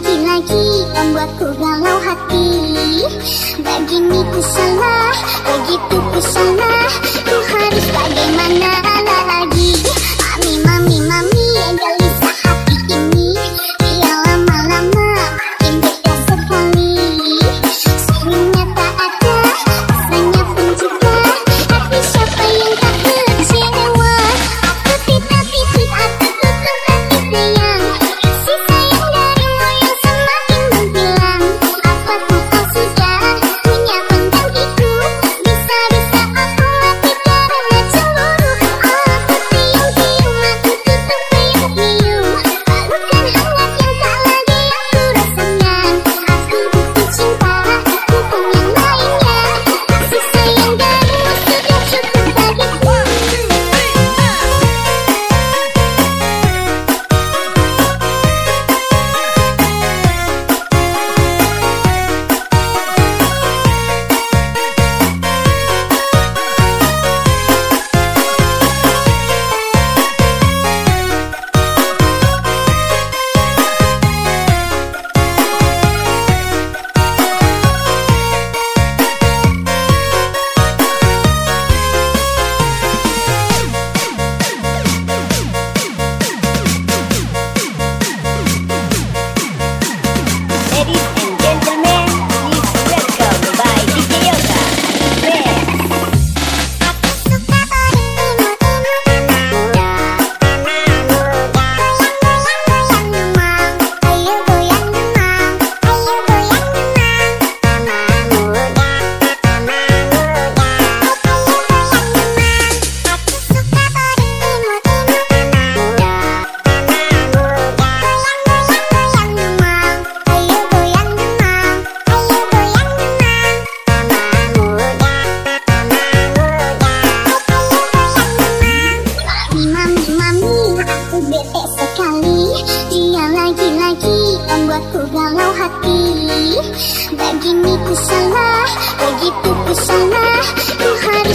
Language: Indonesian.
lagi-lagi membuatku galau hati. Begini ku salah, begitu ku salah. Ku harus bagaimana? Waktu galau hati. Begini ku salah, begitu ku salah Ku harus